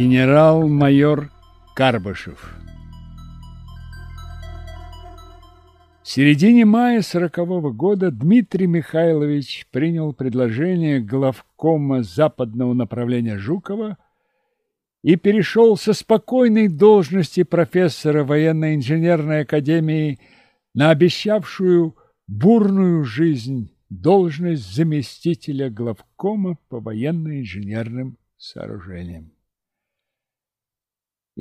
Генерал-майор Карбышев В середине мая сорокового года Дмитрий Михайлович принял предложение главкома западного направления Жукова и перешел со спокойной должности профессора военно-инженерной академии на обещавшую бурную жизнь должность заместителя главкома по военно-инженерным сооружениям.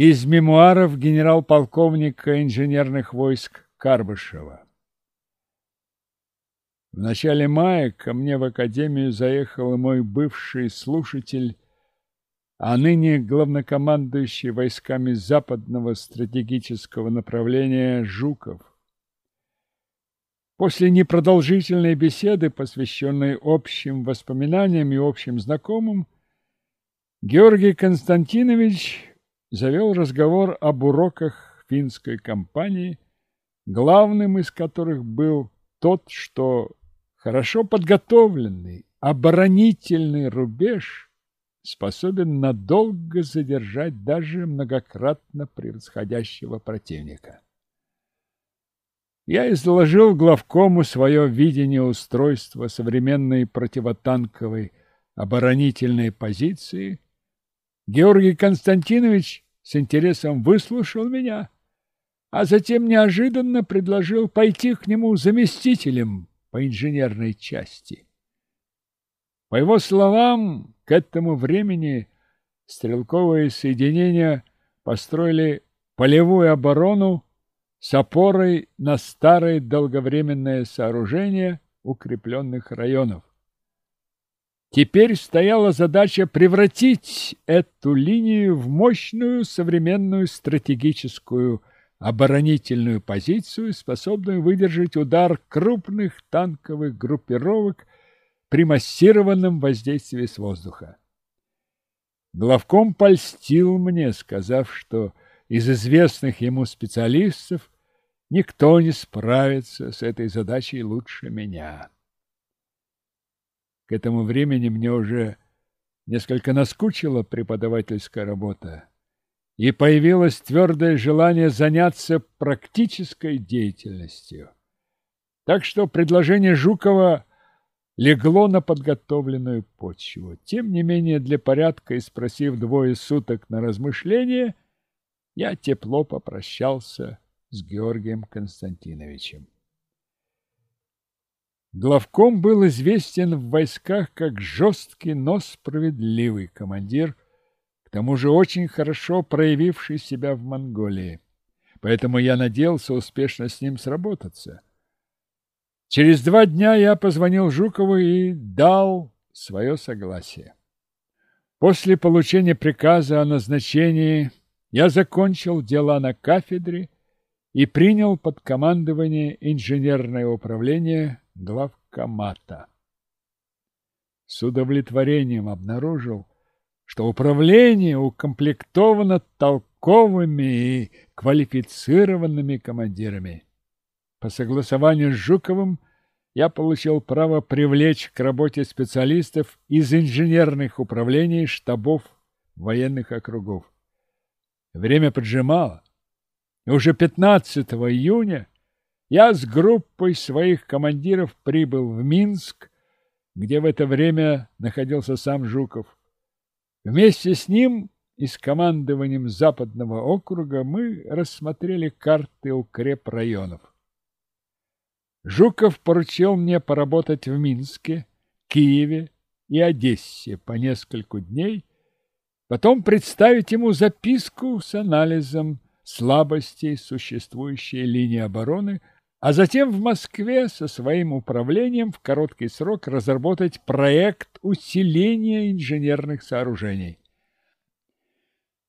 Из мемуаров генерал-полковника инженерных войск Карбышева В начале мая ко мне в академию заехал мой бывший слушатель, а ныне главнокомандующий войсками западного стратегического направления Жуков. После непродолжительной беседы, посвященной общим воспоминаниям и общим знакомым, Георгий Константинович завел разговор об уроках финской компании, главным из которых был тот, что хорошо подготовленный оборонительный рубеж способен надолго задержать даже многократно превосходящего противника. Я изложил главкому свое видение устройства современной противотанковой оборонительной позиции. Георгий Константинович с интересом выслушал меня, а затем неожиданно предложил пойти к нему заместителем по инженерной части. По его словам, к этому времени стрелковые соединения построили полевую оборону с опорой на старые долговременные сооружения укрепленных районов. Теперь стояла задача превратить эту линию в мощную современную стратегическую оборонительную позицию, способную выдержать удар крупных танковых группировок при массированном воздействии с воздуха. Главком польстил мне, сказав, что из известных ему специалистов никто не справится с этой задачей лучше меня. К этому времени мне уже несколько наскучила преподавательская работа, и появилось твердое желание заняться практической деятельностью. Так что предложение Жукова легло на подготовленную почву. Тем не менее, для порядка и спросив двое суток на размышление, я тепло попрощался с Георгием Константиновичем. Главком был известен в войсках как жесткий, но справедливый командир, к тому же очень хорошо проявивший себя в Монголии. Поэтому я надеялся успешно с ним сработаться. Через два дня я позвонил Жукову и дал свое согласие. После получения приказа о назначении я закончил дела на кафедре и принял под командование инженерное управление главкомата. С удовлетворением обнаружил, что управление укомплектовано толковыми и квалифицированными командирами. По согласованию с Жуковым я получил право привлечь к работе специалистов из инженерных управлений штабов военных округов. Время поджимало. Уже 15 июня я с группой своих командиров прибыл в Минск, где в это время находился сам Жуков. Вместе с ним и с командованием Западного округа мы рассмотрели карты укрепрайонов. Жуков поручил мне поработать в Минске, Киеве и Одессе по нескольку дней Потом представить ему записку с анализом слабостей существующей линии обороны, а затем в Москве со своим управлением в короткий срок разработать проект усиления инженерных сооружений.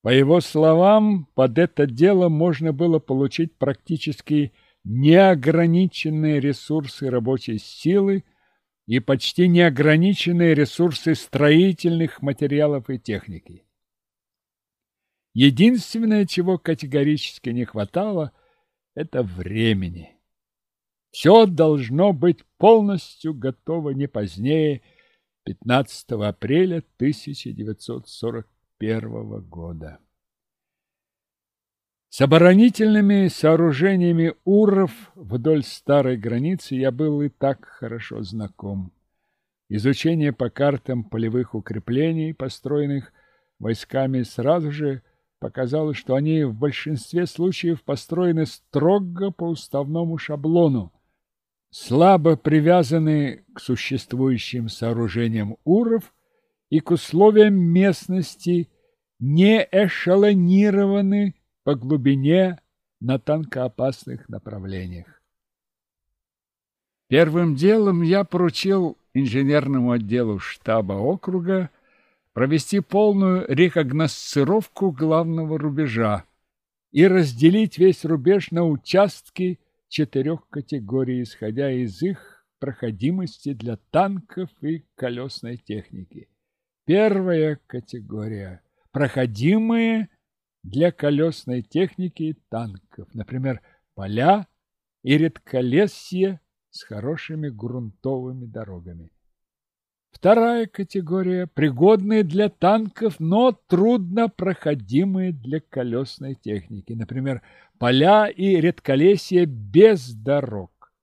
По его словам, под это дело можно было получить практически неограниченные ресурсы рабочей силы и почти неограниченные ресурсы строительных материалов и техники. Единственное, чего категорически не хватало, это времени. Все должно быть полностью готово не позднее 15 апреля 1945 1941 года. С оборонительными сооружениями Уров вдоль старой границы я был и так хорошо знаком. Изучение по картам полевых укреплений, построенных войсками, сразу же показало, что они в большинстве случаев построены строго по уставному шаблону, слабо привязаны к существующим сооружениям Уров и к условиям местности, не эшелонированы по глубине на танкоопасных направлениях. Первым делом я поручил инженерному отделу штаба округа провести полную рекогносцировку главного рубежа и разделить весь рубеж на участки четырех категорий, исходя из их проходимости для танков и колесной техники. Первая категория – проходимые для колесной техники и танков, например, поля и редколесье с хорошими грунтовыми дорогами. Вторая категория – пригодные для танков, но трудно проходимые для колесной техники, например, поля и редколесье без дорог.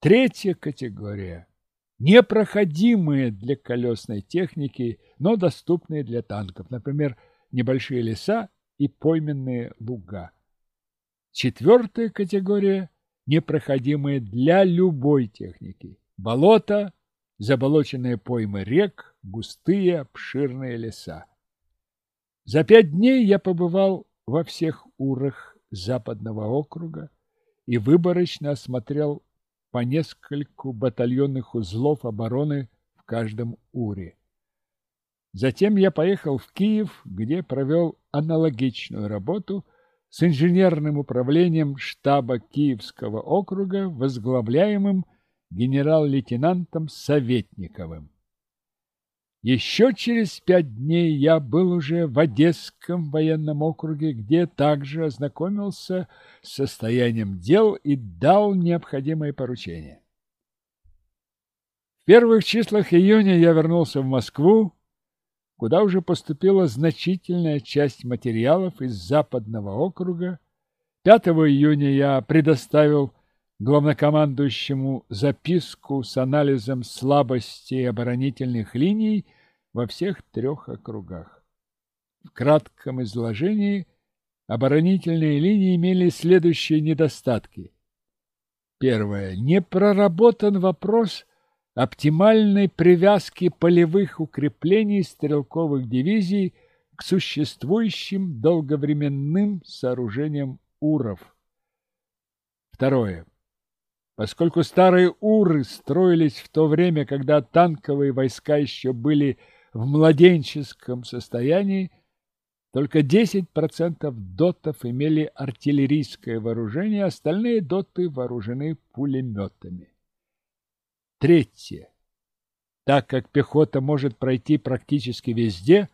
Третья категория – непроходимые для колесной техники, но доступные для танков, например, небольшие леса и пойменные луга. Четвертая категория – непроходимые для любой техники. Болота, заболоченные поймы рек, густые обширные леса. За пять дней я побывал во всех урах западного округа и выборочно осмотрел по нескольку батальонных узлов обороны в каждом уре. Затем я поехал в Киев, где провел аналогичную работу с инженерным управлением штаба Киевского округа, возглавляемым генерал-лейтенантом Советниковым. Еще через пять дней я был уже в Одесском военном округе, где также ознакомился с состоянием дел и дал необходимые поручения. В первых числах июня я вернулся в Москву, куда уже поступила значительная часть материалов из Западного округа. 5 июня я предоставил главнокомандующему записку с анализом слабостей оборонительных линий во всех трех округах. В кратком изложении оборонительные линии имели следующие недостатки. Первое. Не проработан вопрос оптимальной привязки полевых укреплений стрелковых дивизий к существующим долговременным сооружениям УРов. Второе. Поскольку старые УРы строились в то время, когда танковые войска еще были в младенческом состоянии, только 10% дотов имели артиллерийское вооружение, остальные доты вооружены пулеметами. Третье. Так как пехота может пройти практически везде,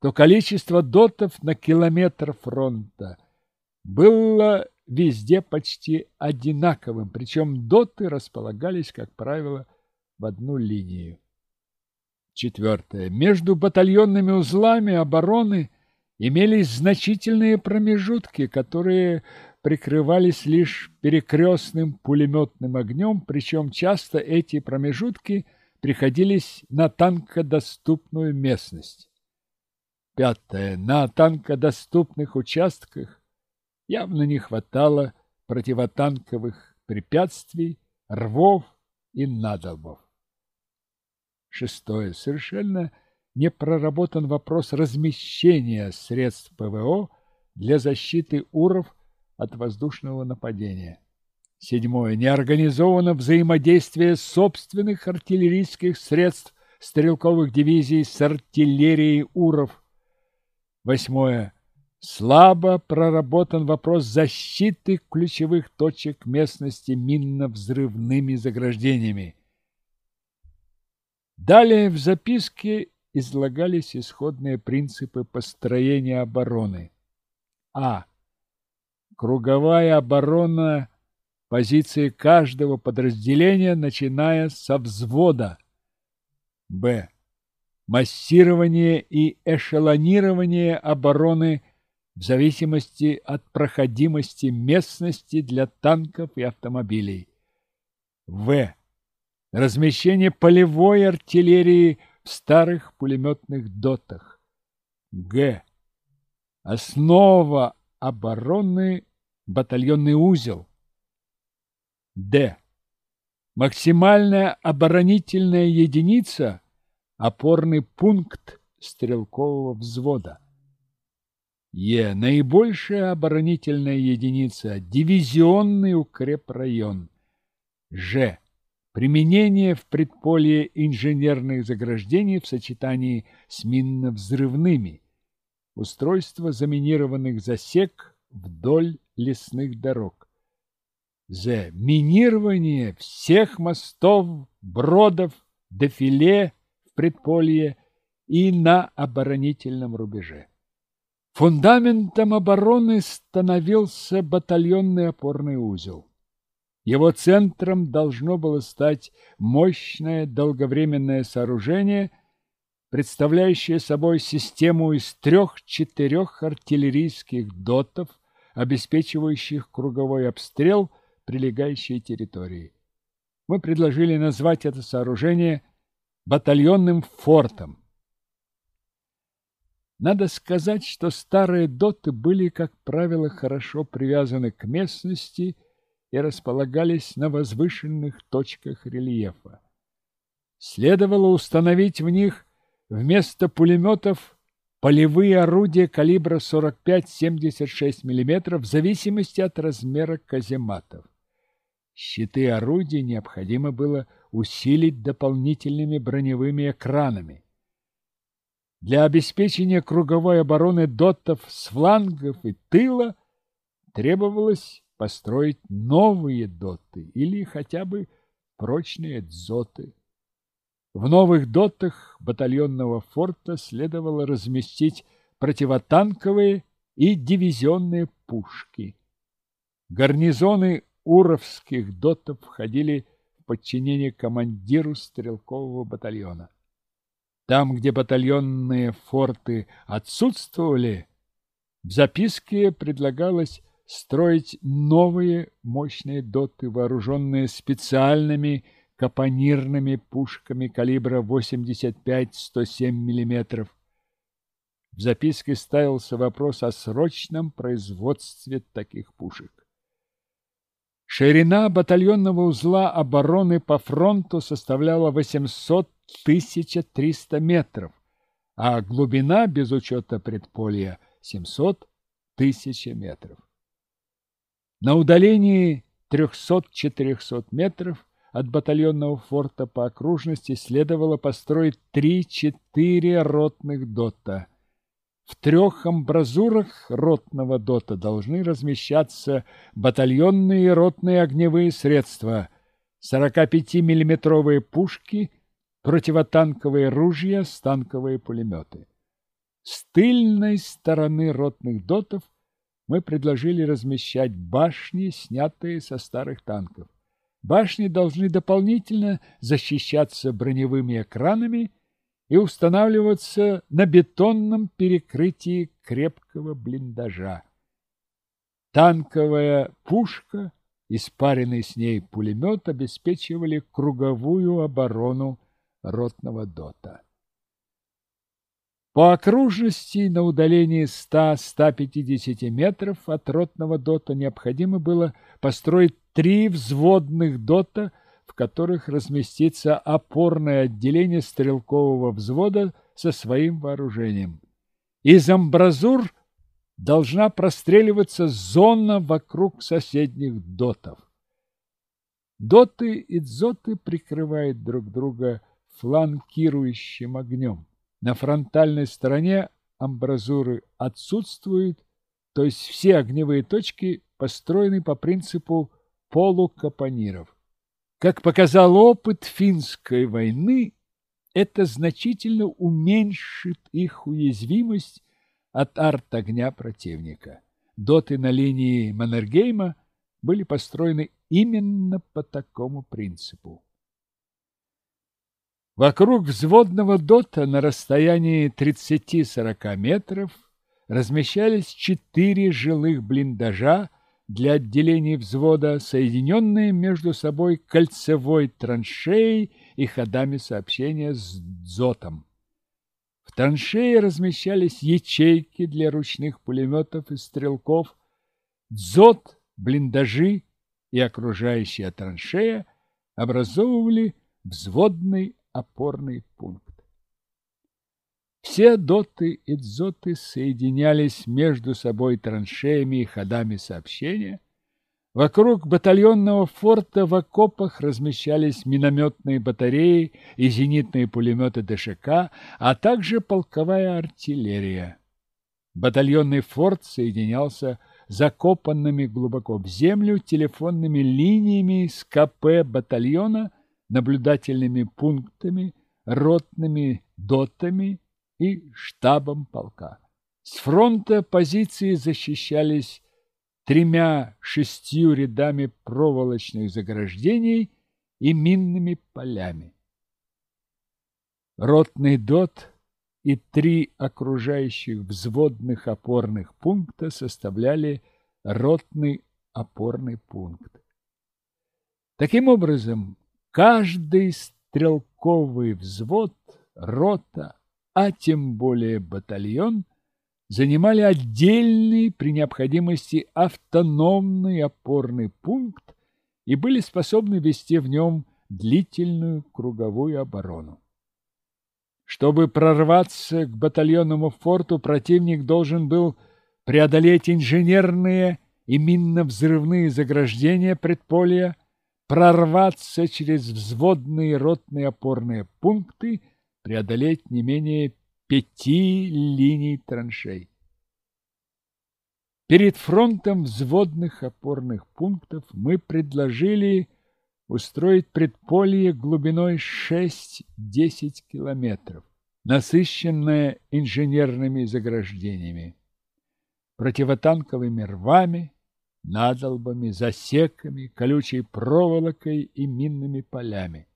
то количество дотов на километр фронта было везде почти одинаковым, причем доты располагались, как правило, в одну линию. Четвертое. Между батальонными узлами обороны имелись значительные промежутки, которые прикрывались лишь перекрестным пулеметным огнем, причем часто эти промежутки приходились на танкодоступную местность. Пятое. На танкодоступных участках явно не хватало противотанковых препятствий, рвов и надолбов. Шестое. Совершенно не проработан вопрос размещения средств ПВО для защиты УРов от воздушного нападения. Седьмое. Не организовано взаимодействие собственных артиллерийских средств стрелковых дивизий с артиллерией УРов. Восьмое. Слабо проработан вопрос защиты ключевых точек местности минно-взрывными заграждениями. Далее в записке излагались исходные принципы построения обороны. А. Круговая оборона позиции каждого подразделения, начиная со взвода. Б. массирование и эшелонирование обороны в зависимости от проходимости местности для танков и автомобилей. В. Размещение полевой артиллерии в старых пулеметных дотах. Г. Основа обороны – батальонный узел. Д. Максимальная оборонительная единица – опорный пункт стрелкового взвода. Е. Наибольшая оборонительная единица – дивизионный укрепрайон. Ж. Применение в предполье инженерных заграждений в сочетании с минно-взрывными. Устройство заминированных засек вдоль лесных дорог. З. Минирование всех мостов, бродов, дефиле в предполье и на оборонительном рубеже. Фундаментом обороны становился батальонный опорный узел. Его центром должно было стать мощное долговременное сооружение, представляющее собой систему из трех-четырех артиллерийских дотов, обеспечивающих круговой обстрел прилегающей территории. Мы предложили назвать это сооружение батальонным фортом. Надо сказать, что старые доты были, как правило, хорошо привязаны к местности и располагались на возвышенных точках рельефа. Следовало установить в них вместо пулеметов полевые орудия калибра 45-76 мм в зависимости от размера казематов. Щиты орудий необходимо было усилить дополнительными броневыми экранами. Для обеспечения круговой обороны дотов с флангов и тыла требовалось построить новые доты или хотя бы прочные дзоты. В новых дотах батальонного форта следовало разместить противотанковые и дивизионные пушки. Гарнизоны уровских дотов входили в подчинение командиру стрелкового батальона. Там, где батальонные форты отсутствовали, в записке предлагалось строить новые мощные доты, вооруженные специальными капонирными пушками калибра 85-107 мм. В записке ставился вопрос о срочном производстве таких пушек. Ширина батальонного узла обороны по фронту составляла 800 1300 метров, а глубина без учета предполья 700 тысяч метров. На удалении 300-400 метров от батальонного форта по окружности следовало построить 3-4 ротных дота. В трех амбразурах ротного дота должны размещаться батальонные ротные огневые средства, 45-миллиметровые пушки, противотанковые ружья, станковые пулеметы. С тыльной стороны ротных дотов мы предложили размещать башни, снятые со старых танков. Башни должны дополнительно защищаться броневыми экранами и устанавливаться на бетонном перекрытии крепкого блиндажа. Танковая пушка и спаренный с ней пулемет обеспечивали круговую оборону ротного дота. По окружности на удалении 100-150 метров от ротного дота необходимо было построить три взводных дота, в которых разместится опорное отделение стрелкового взвода со своим вооружением. Из амбразур должна простреливаться зона вокруг соседних дотов. Доты и дзоты прикрывают друг друга фланкирующим огнем. На фронтальной стороне амбразуры отсутствуют, то есть все огневые точки построены по принципу полукапониров. Как показал опыт финской войны, это значительно уменьшит их уязвимость от арт-огня противника. Доты на линии Маннергейма были построены именно по такому принципу. Вокруг взводного дота на расстоянии 30-40 метров размещались четыре жилых блиндажа для отделений взвода, соединенные между собой кольцевой траншеей и ходами сообщения с дзотом. В траншее размещались ячейки для ручных пулеметов и стрелков, дзот, блиндажи и окружающая траншея образовывали взводный опорный пункт. Все доты и дзоты соединялись между собой траншеями и ходами сообщения. Вокруг батальонного форта в окопах размещались минометные батареи и зенитные пулеметы ДШК, а также полковая артиллерия. Батальонный форт соединялся закопанными глубоко в землю телефонными линиями с КП батальона, наблюдательными пунктами, ротными дотами и штабом полка. С фронта позиции защищались тремя шестью рядами проволочных заграждений и минными полями. Ротный дот и три окружающих взводных опорных пункта составляли ротный опорный пункт. Таким образом, каждый стрелковый взвод, рота, а тем более батальон, занимали отдельный при необходимости автономный опорный пункт и были способны вести в нем длительную круговую оборону. Чтобы прорваться к батальонному форту, противник должен был преодолеть инженерные и минно-взрывные заграждения предполья, прорваться через взводные ротные опорные пункты – преодолеть не менее пяти линий траншей. Перед фронтом взводных опорных пунктов мы предложили устроить предполье глубиной 6-10 километров, насыщенное инженерными заграждениями, противотанковыми рвами, надолбами, засеками, колючей проволокой и минными полями.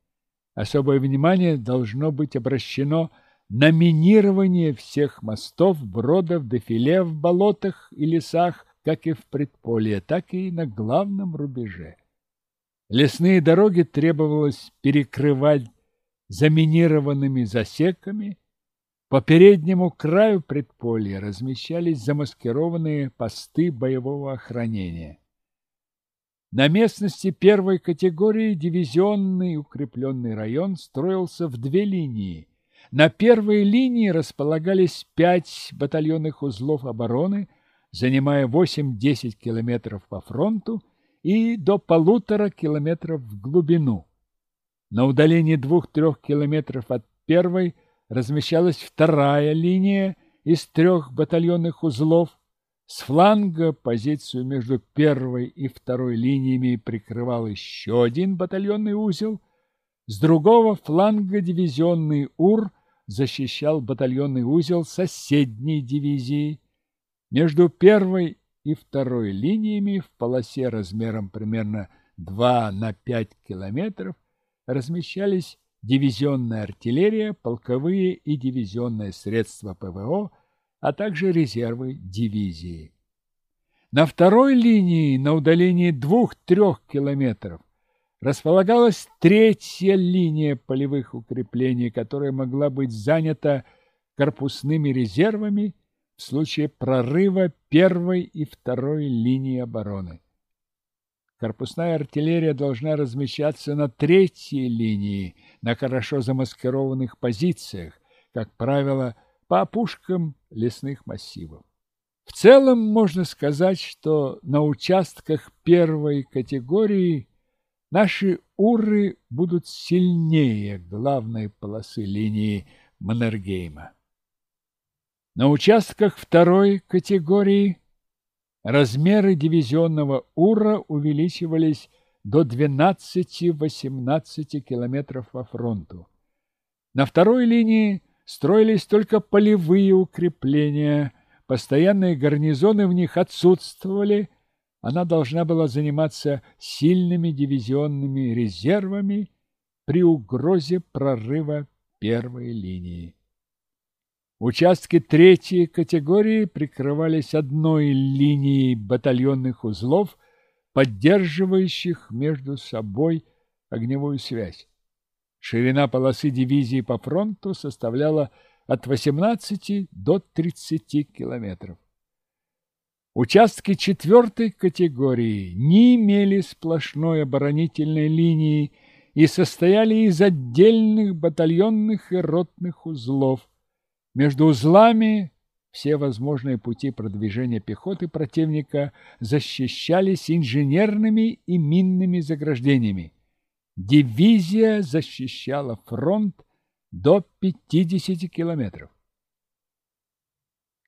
Особое внимание должно быть обращено на минирование всех мостов, бродов, дефиле в болотах и лесах, как и в предполье, так и на главном рубеже. Лесные дороги требовалось перекрывать заминированными засеками. По переднему краю предполья размещались замаскированные посты боевого охранения. На местности первой категории дивизионный укрепленный район строился в две линии. На первой линии располагались пять батальонных узлов обороны, занимая 8-10 километров по фронту и до полутора километров в глубину. На удалении двух-трех километров от первой размещалась вторая линия из трех батальонных узлов, с фланга позицию между первой и второй линиями прикрывал еще один батальонный узел. С другого фланга дивизионный УР защищал батальонный узел соседней дивизии. Между первой и второй линиями в полосе размером примерно 2 на 5 километров размещались дивизионная артиллерия, полковые и дивизионные средства ПВО, а также резервы дивизии. На второй линии, на удалении двух-трех километров, располагалась третья линия полевых укреплений, которая могла быть занята корпусными резервами в случае прорыва первой и второй линии обороны. Корпусная артиллерия должна размещаться на третьей линии, на хорошо замаскированных позициях, как правило, по опушкам лесных массивов. В целом можно сказать, что на участках первой категории наши уры будут сильнее главной полосы линии Маннергейма. На участках второй категории размеры дивизионного ура увеличивались до 12-18 километров по фронту. На второй линии строились только полевые укрепления, постоянные гарнизоны в них отсутствовали, она должна была заниматься сильными дивизионными резервами при угрозе прорыва первой линии. Участки третьей категории прикрывались одной линией батальонных узлов, поддерживающих между собой огневую связь. Ширина полосы дивизии по фронту составляла от 18 до 30 километров. Участки четвертой категории не имели сплошной оборонительной линии и состояли из отдельных батальонных и ротных узлов. Между узлами все возможные пути продвижения пехоты противника защищались инженерными и минными заграждениями. Дивизия защищала фронт до 50 километров.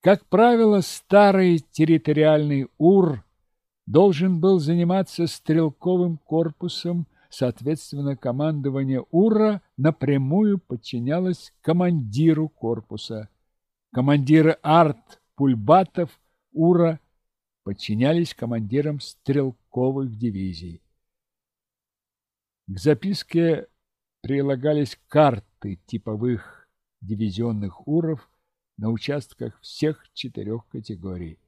Как правило, старый территориальный УР должен был заниматься стрелковым корпусом, соответственно, командование УРа напрямую подчинялось командиру корпуса. Командиры арт пульбатов УРа подчинялись командирам стрелковых дивизий. К записке прилагались карты типовых дивизионных уров на участках всех четырех категорий.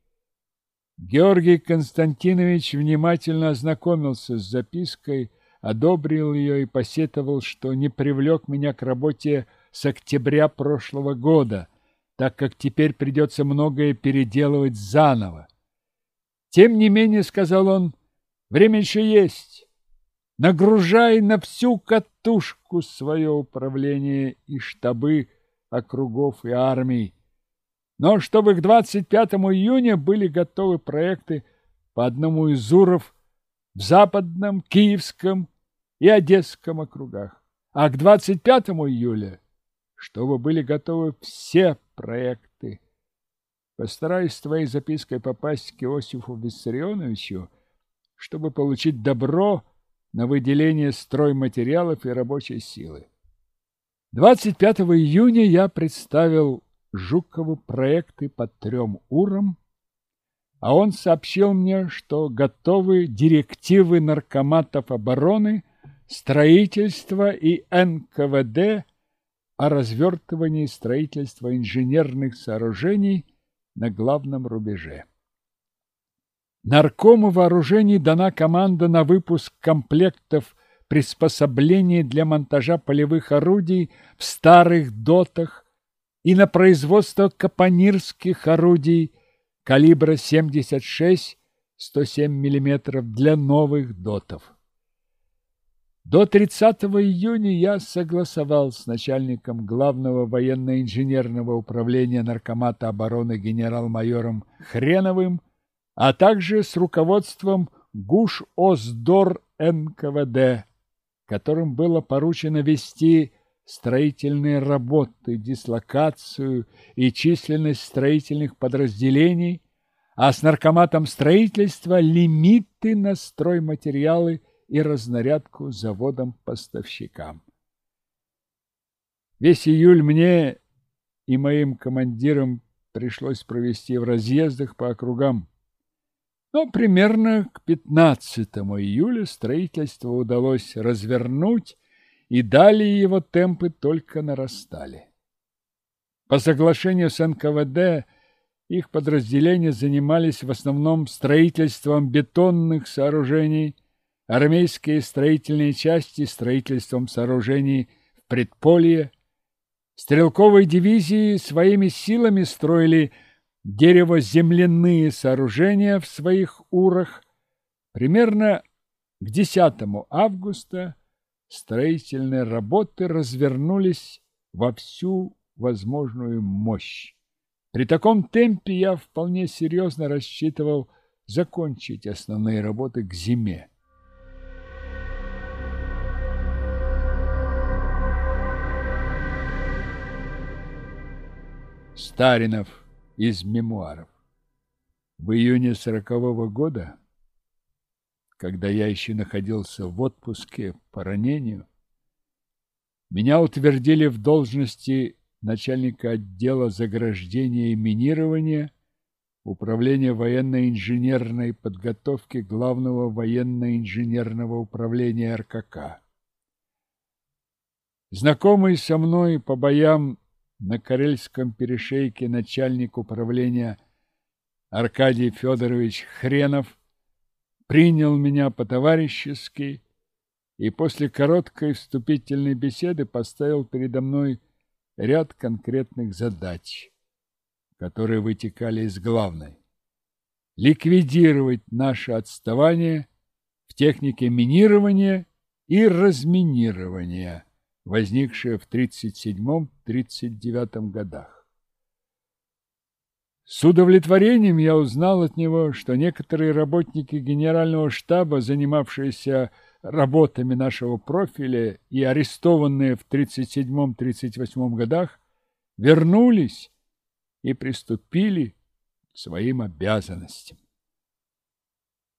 Георгий Константинович внимательно ознакомился с запиской, одобрил ее и посетовал, что не привлек меня к работе с октября прошлого года, так как теперь придется многое переделывать заново. Тем не менее, сказал он, время еще есть. Нагружай на всю катушку свое управление и штабы округов и армий. Но чтобы к 25 июня были готовы проекты по одному из УРов в Западном, Киевском и Одесском округах, а к 25 июля чтобы были готовы все проекты. Постараюсь с твоей запиской попасть к Иосифу Виссарионовичу, чтобы получить добро на выделение стройматериалов и рабочей силы. 25 июня я представил Жукову проекты по трем урам, а он сообщил мне, что готовы директивы наркоматов обороны, строительства и НКВД о развертывании строительства инженерных сооружений на главном рубеже. Наркому вооружений дана команда на выпуск комплектов приспособлений для монтажа полевых орудий в старых дотах и на производство капонирских орудий калибра 76-107 мм для новых дотов. До 30 июня я согласовал с начальником главного военно-инженерного управления Наркомата обороны генерал-майором Хреновым, а также с руководством ГУШ-ОСДОР НКВД, которым было поручено вести строительные работы, дислокацию и численность строительных подразделений, а с наркоматом строительства лимиты на стройматериалы и разнарядку заводам-поставщикам. Весь июль мне и моим командирам пришлось провести в разъездах по округам. Но примерно к 15 июля строительство удалось развернуть и далее его темпы только нарастали. По соглашению с НКВД их подразделения занимались в основном строительством бетонных сооружений, армейские строительные части строительством сооружений в предполье, стрелковые дивизии своими силами строили деревоземляные сооружения в своих урах. Примерно к 10 августа строительные работы развернулись во всю возможную мощь. При таком темпе я вполне серьезно рассчитывал закончить основные работы к зиме. Старинов из мемуаров. В июне сорокового года когда я еще находился в отпуске по ранению, меня утвердили в должности начальника отдела заграждения и минирования Управления военно-инженерной подготовки Главного военно-инженерного управления РКК. Знакомый со мной по боям на Карельском перешейке начальник управления Аркадий Федорович Хренов принял меня по-товарищески и после короткой вступительной беседы поставил передо мной ряд конкретных задач, которые вытекали из главной. Ликвидировать наше отставание в технике минирования и разминирования, возникшее в 1937-1939 годах. С удовлетворением я узнал от него, что некоторые работники генерального штаба, занимавшиеся работами нашего профиля и арестованные в 1937-1938 годах, вернулись и приступили к своим обязанностям.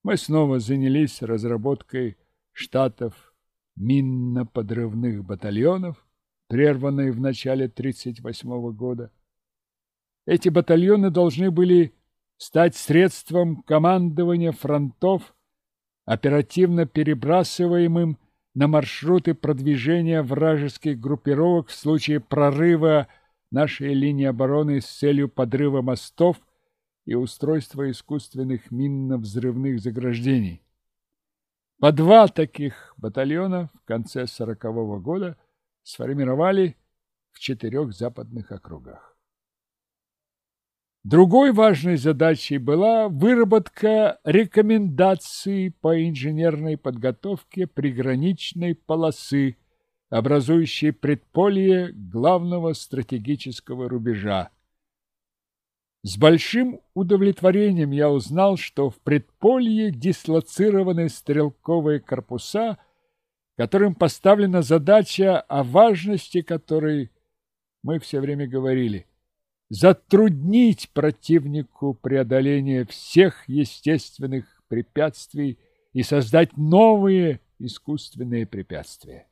Мы снова занялись разработкой штатов минно-подрывных батальонов, прерванной в начале 1938 года. Эти батальоны должны были стать средством командования фронтов оперативно перебрасываемым на маршруты продвижения вражеских группировок в случае прорыва нашей линии обороны с целью подрыва мостов и устройства искусственных минно-взрывных заграждений. По два таких батальона в конце сорокового года сформировали в четырех западных округах. Другой важной задачей была выработка рекомендаций по инженерной подготовке приграничной полосы, образующей предполье главного стратегического рубежа. С большим удовлетворением я узнал, что в предполье дислоцированы стрелковые корпуса, которым поставлена задача, о важности которой мы все время говорили – затруднить противнику преодоление всех естественных препятствий и создать новые искусственные препятствия.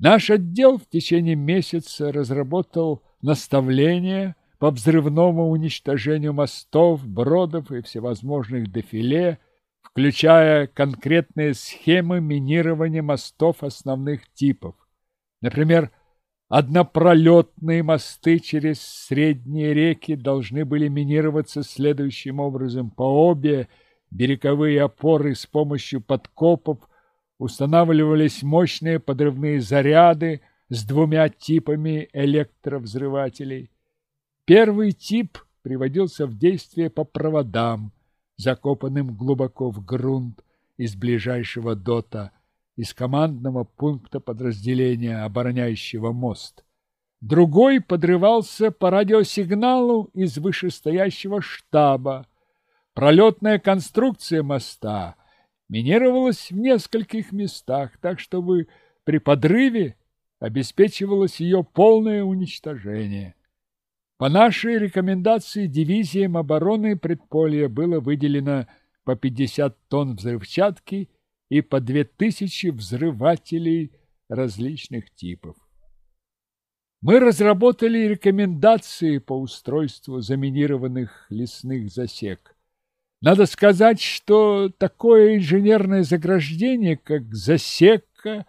Наш отдел в течение месяца разработал наставления по взрывному уничтожению мостов, бродов и всевозможных дефиле, включая конкретные схемы минирования мостов основных типов. Например, Однопролетные мосты через средние реки должны были минироваться следующим образом. По обе береговые опоры с помощью подкопов устанавливались мощные подрывные заряды с двумя типами электровзрывателей. Первый тип приводился в действие по проводам, закопанным глубоко в грунт из ближайшего дота – из командного пункта подразделения, обороняющего мост. Другой подрывался по радиосигналу из вышестоящего штаба. Пролетная конструкция моста минировалась в нескольких местах, так чтобы при подрыве обеспечивалось ее полное уничтожение. По нашей рекомендации дивизиям обороны предполья было выделено по 50 тонн взрывчатки и по две тысячи взрывателей различных типов. Мы разработали рекомендации по устройству заминированных лесных засек. Надо сказать, что такое инженерное заграждение, как засека,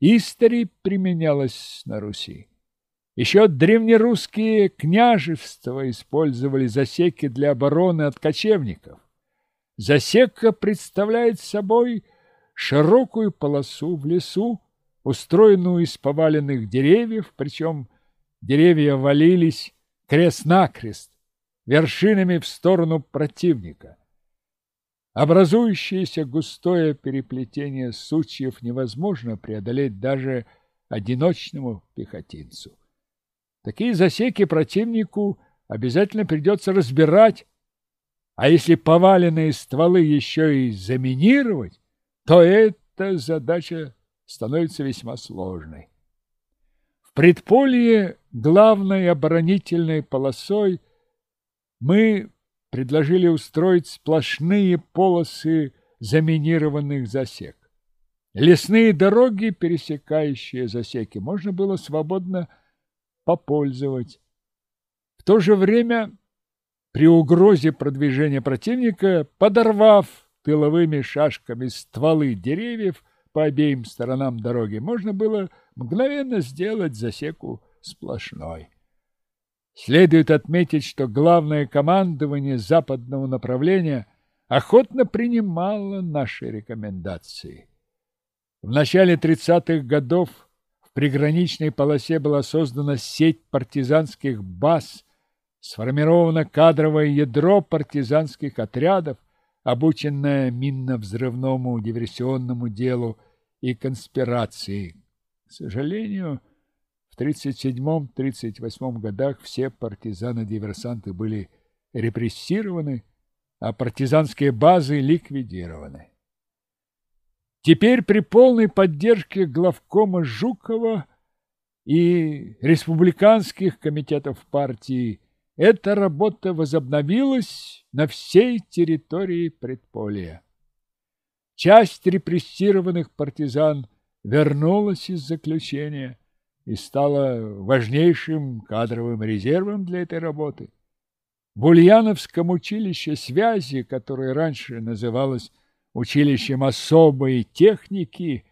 истори применялось на Руси. Еще древнерусские княжества использовали засеки для обороны от кочевников. Засека представляет собой широкую полосу в лесу, устроенную из поваленных деревьев, причем деревья валились крест-накрест, вершинами в сторону противника. Образующееся густое переплетение сучьев невозможно преодолеть даже одиночному пехотинцу. Такие засеки противнику обязательно придется разбирать, а если поваленные стволы еще и заминировать, то эта задача становится весьма сложной. В предполье главной оборонительной полосой мы предложили устроить сплошные полосы заминированных засек. Лесные дороги, пересекающие засеки, можно было свободно попользовать. В то же время, при угрозе продвижения противника, подорвав тыловыми шашками стволы деревьев по обеим сторонам дороги, можно было мгновенно сделать засеку сплошной. Следует отметить, что главное командование западного направления охотно принимало наши рекомендации. В начале 30-х годов приграничной полосе была создана сеть партизанских баз, сформировано кадровое ядро партизанских отрядов, обученное минно-взрывному диверсионному делу и конспирации. К сожалению, в 1937-1938 годах все партизаны-диверсанты были репрессированы, а партизанские базы ликвидированы. Теперь при полной поддержке главкома Жукова и республиканских комитетов партии эта работа возобновилась на всей территории предполия. Часть репрессированных партизан вернулась из заключения и стала важнейшим кадровым резервом для этой работы. В Ульяновском училище связи, которое раньше называлось училищем особой техники,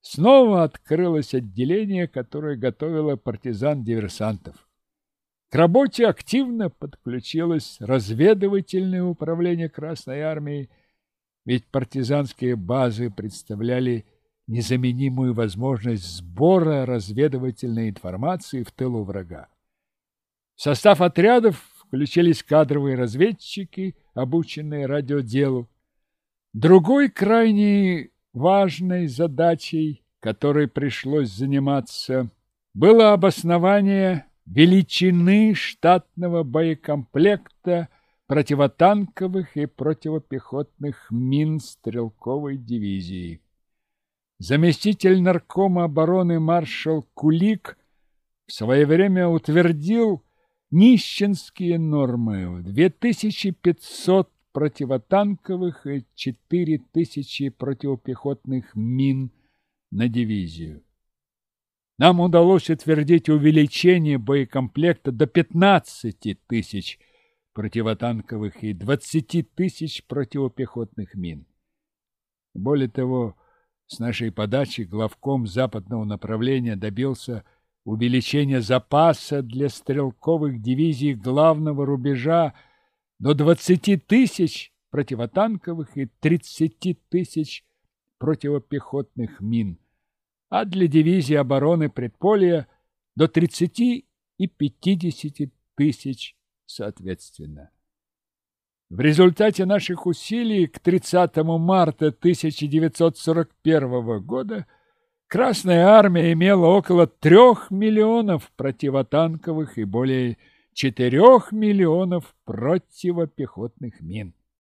снова открылось отделение, которое готовило партизан-диверсантов. К работе активно подключилось разведывательное управление Красной Армии, ведь партизанские базы представляли незаменимую возможность сбора разведывательной информации в тылу врага. В состав отрядов включились кадровые разведчики, обученные радиоделу. Другой крайне важной задачей, которой пришлось заниматься, было обоснование величины штатного боекомплекта противотанковых и противопехотных мин стрелковой дивизии. Заместитель наркома обороны маршал Кулик в свое время утвердил нищенские нормы в 2500 противотанковых и 4000 противопехотных мин на дивизию. Нам удалось утвердить увеличение боекомплекта до 15 тысяч противотанковых и 20 тысяч противопехотных мин. Более того, с нашей подачи главком западного направления добился увеличения запаса для стрелковых дивизий главного рубежа до 20 тысяч противотанковых и 30 тысяч противопехотных мин а для дивизии обороны предполья до 30 и 50 тысяч соответственно. В результате наших усилий к 30 марта 1941 года Красная Армия имела около трех миллионов противотанковых и более четырех миллионов противопехотных мин.